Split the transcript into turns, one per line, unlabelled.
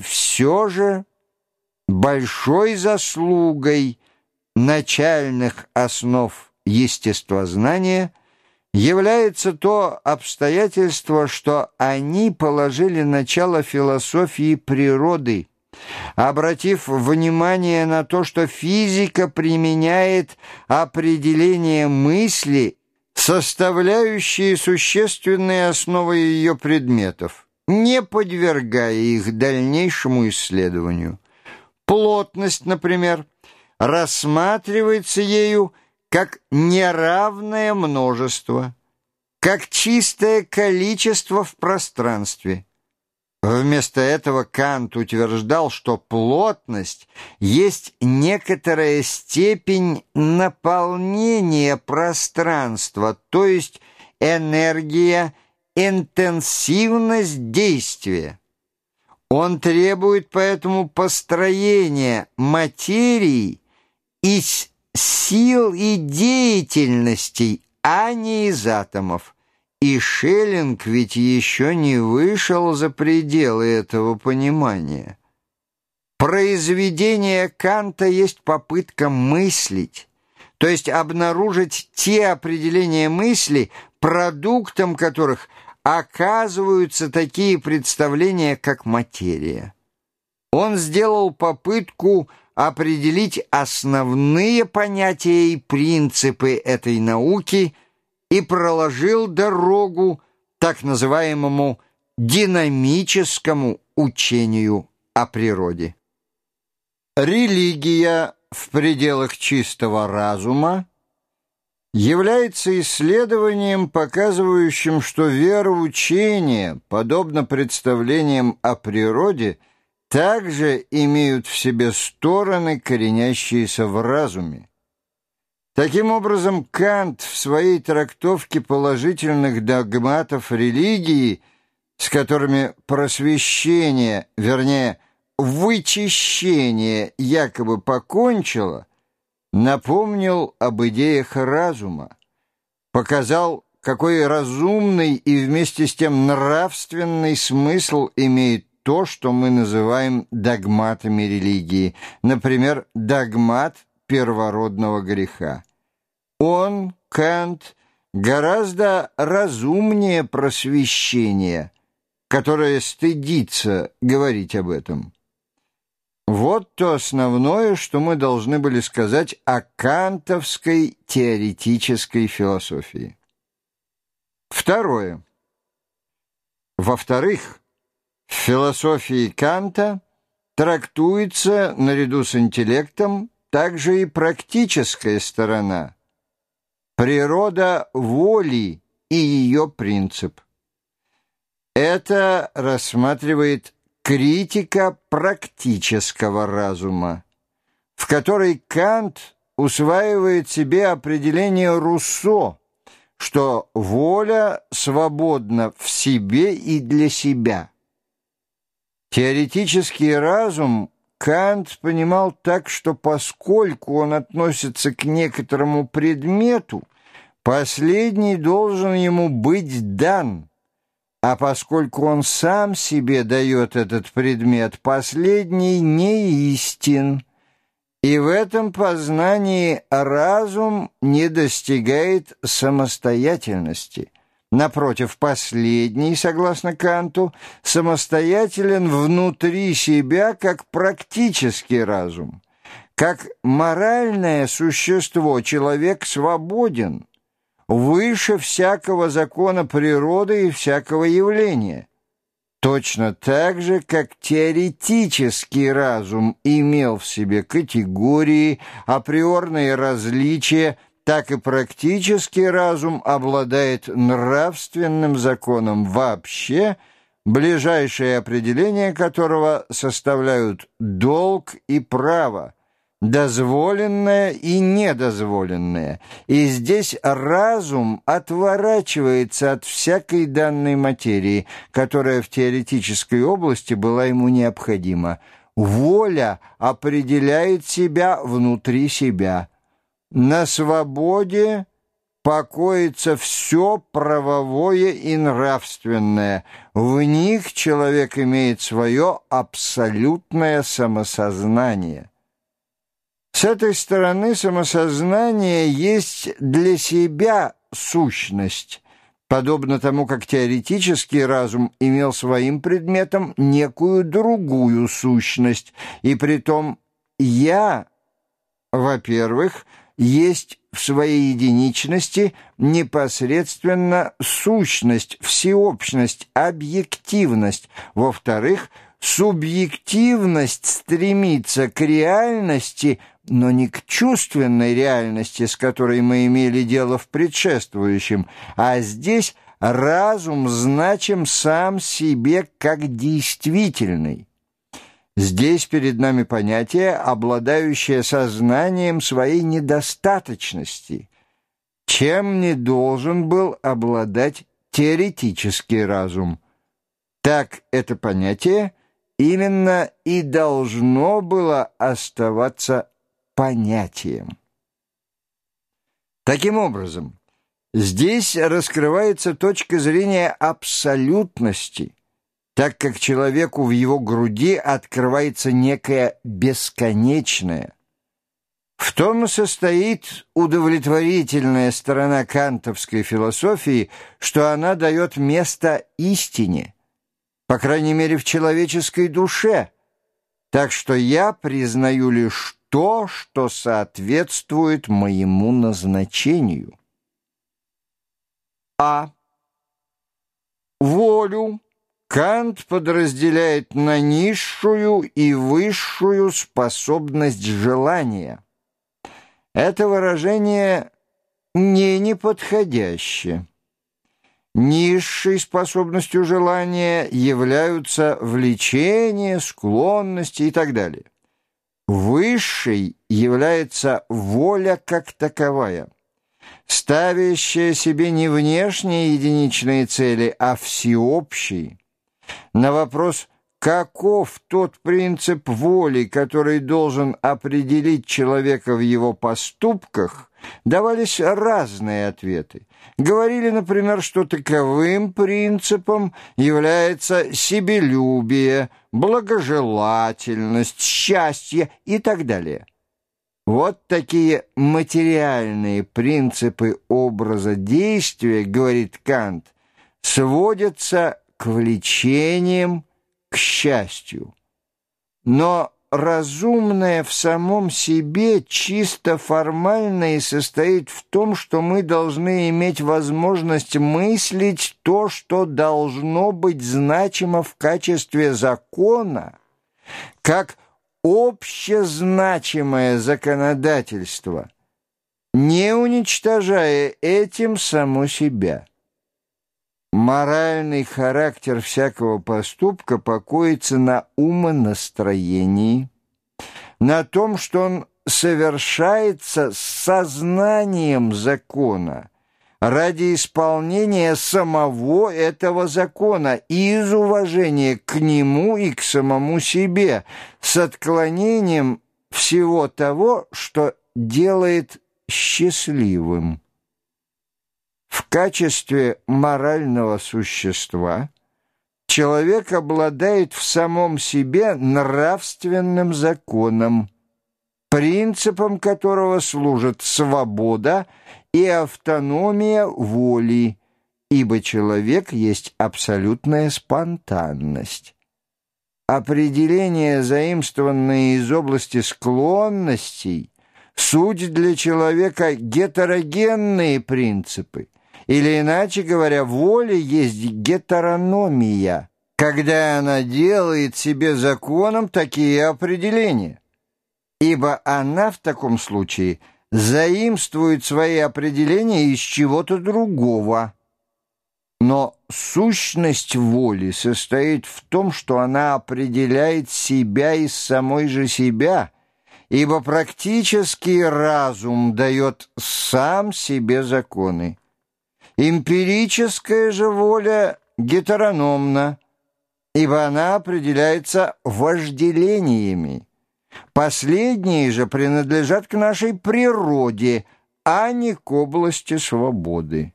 Все же большой заслугой начальных основ естествознания является то обстоятельство, что они положили начало философии природы, обратив внимание на то, что физика применяет определение мысли, составляющие существенные основы ее предметов, не подвергая их дальнейшему исследованию. Плотность, например, рассматривается ею как неравное множество, как чистое количество в пространстве. Вместо этого Кант утверждал, что плотность есть некоторая степень наполнения пространства, то есть энергия, интенсивность действия. Он требует поэтому построения материи из сил и деятельностей, а не из атомов. И Шеллинг ведь еще не вышел за пределы этого понимания. Произведение Канта есть попытка мыслить, то есть обнаружить те определения мысли, продуктом которых оказываются такие представления, как материя. Он сделал попытку определить основные понятия и принципы этой науки – и проложил дорогу так называемому динамическому учению о природе. Религия в пределах чистого разума является исследованием, показывающим, что вероучение, подобно представлениям о природе, также имеют в себе стороны, коренящиеся в разуме. Таким образом, Кант в своей трактовке положительных догматов религии, с которыми просвещение, вернее, вычищение якобы покончило, напомнил об идеях разума, показал, какой разумный и вместе с тем нравственный смысл имеет то, что мы называем догматами религии, например, догмат первородного греха. Он, Кант, гораздо разумнее просвещения, которое стыдится говорить об этом. Вот то основное, что мы должны были сказать о кантовской теоретической философии. Второе. Во-вторых, в философии Канта трактуется наряду с интеллектом также и практическая сторона – Природа воли и ее принцип. Это рассматривает критика практического разума, в которой Кант усваивает себе определение Руссо, что воля свободна в себе и для себя. Теоретический разум Кант понимал так, что поскольку он относится к некоторому предмету, последний должен ему быть дан, а поскольку он сам себе дает этот предмет, последний не истин, и в этом познании разум не достигает самостоятельности – Напротив, последний, согласно Канту, самостоятелен внутри себя как практический разум. Как моральное существо человек свободен, выше всякого закона природы и всякого явления. Точно так же, как теоретический разум имел в себе категории, априорные различия – так и практический разум обладает нравственным законом вообще, ближайшее определение которого составляют долг и право, дозволенное и недозволенное. И здесь разум отворачивается от всякой данной материи, которая в теоретической области была ему необходима. Воля определяет себя внутри себя – на свободе покоится все правовое и нравственное. В них человек имеет свое абсолютное самосознание. С этой стороны самосознание есть для себя сущность, подобно тому, как теоретический разум имел своим предметом некую другую сущность, и притом «я», во-первых, есть в своей единичности непосредственно сущность, всеобщность, объективность. Во-вторых, субъективность стремится к реальности, но не к чувственной реальности, с которой мы имели дело в предшествующем, а здесь разум значим сам себе как действительный. Здесь перед нами понятие, обладающее сознанием своей недостаточности, чем не должен был обладать теоретический разум. Так это понятие именно и должно было оставаться понятием. Таким образом, здесь раскрывается точка зрения абсолютности – так как человеку в его груди открывается некое бесконечное. В том состоит удовлетворительная сторона кантовской философии, что она дает место истине, по крайней мере в человеческой душе, так что я признаю лишь то, что соответствует моему назначению. А. Волю Кант подразделяет на низшую и высшую способность желания. Это выражение не неподходящее. Низшей способностью желания являются влечение, склонности и так далее. Высшей является воля как таковая, ставящая себе не внешние единичные цели, а всеобщие. На вопрос «Каков тот принцип воли, который должен определить человека в его поступках?» давались разные ответы. Говорили, например, что таковым принципом является себелюбие, благожелательность, счастье и так далее. Вот такие материальные принципы образа действия, говорит Кант, сводятся к влечениям, к счастью. Но разумное в самом себе чисто формально и состоит в том, что мы должны иметь возможность мыслить то, что должно быть значимо в качестве закона, как общезначимое законодательство, не уничтожая этим само себя. Моральный характер всякого поступка покоится на умонастроении, на том, что он совершается с сознанием закона ради исполнения самого этого закона и из уважения к нему и к самому себе, с отклонением всего того, что делает счастливым. В качестве морального существа человек обладает в самом себе нравственным законом, принципом которого служат свобода и автономия воли, ибо человек есть абсолютная спонтанность. Определение, заимствованное из области склонностей, суть для человека гетерогенные принципы, или, иначе говоря, воля есть гетерономия, когда она делает себе законом такие определения. Ибо она в таком случае заимствует свои определения из чего-то другого. Но сущность воли состоит в том, что она определяет себя из самой же себя, ибо практический разум дает сам себе законы. Эмпирическая же воля гетерономна, ибо она определяется вожделениями. Последние же принадлежат к нашей природе, а не к области свободы.